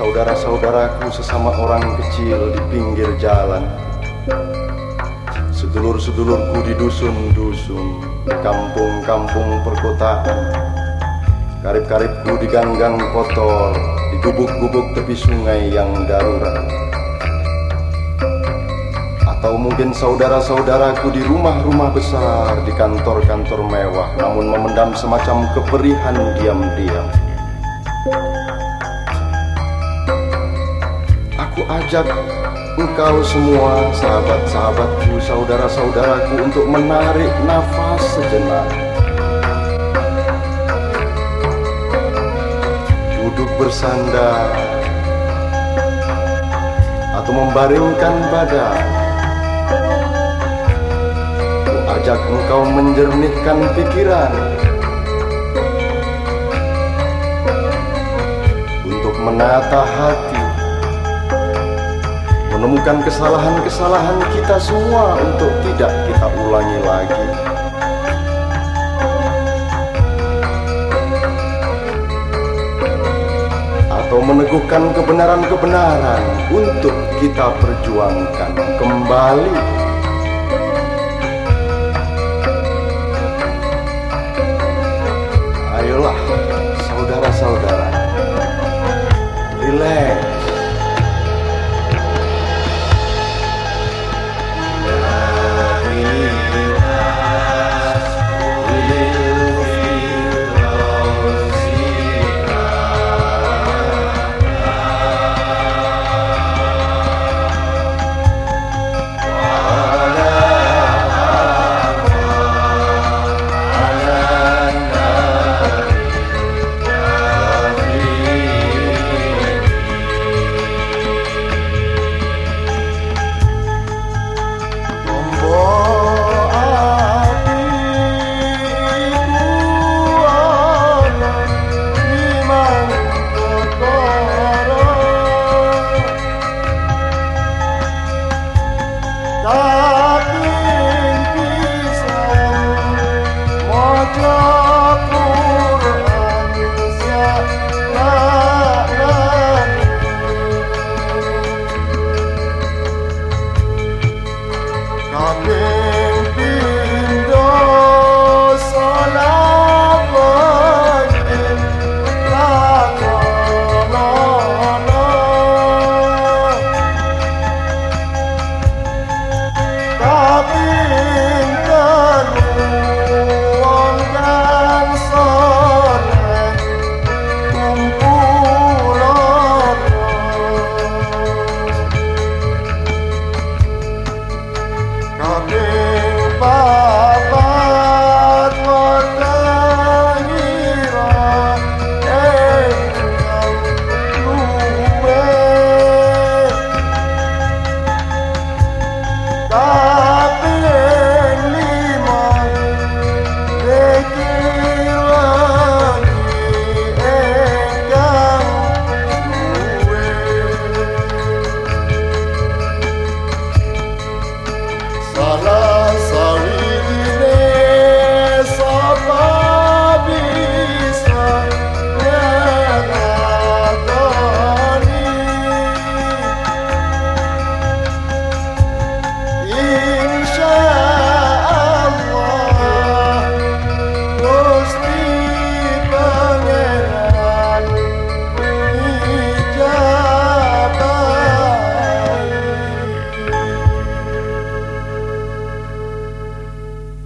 saudara-saudaraku sesama orang kecil di pinggir jalan. Sedulur-sedulurku di dusun-dusun Di kampung-kampung perkotaan. Karib-karibku di ganggang kotor Di gubuk-gubuk tepi sungai yang darurat. Atau mungkin saudara-saudaraku di rumah-rumah besar Di kantor-kantor mewah Namun memendam semacam keperihan diam-diam ajak engkau semua sahabat-sahabatku, saudara-saudaraku untuk menarik nafas sejenak. Duduk bersandar atau membaringkan badan. Ajak engkau menjernihkan pikiran untuk menata hati menemukan kesalahan-kesalahan kita semua untuk tidak kita ulangi lagi. Atau meneguhkan kebenaran-kebenaran untuk kita perjuangkan kembali. Ayolah, Bye.